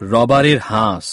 রবারের হাঁস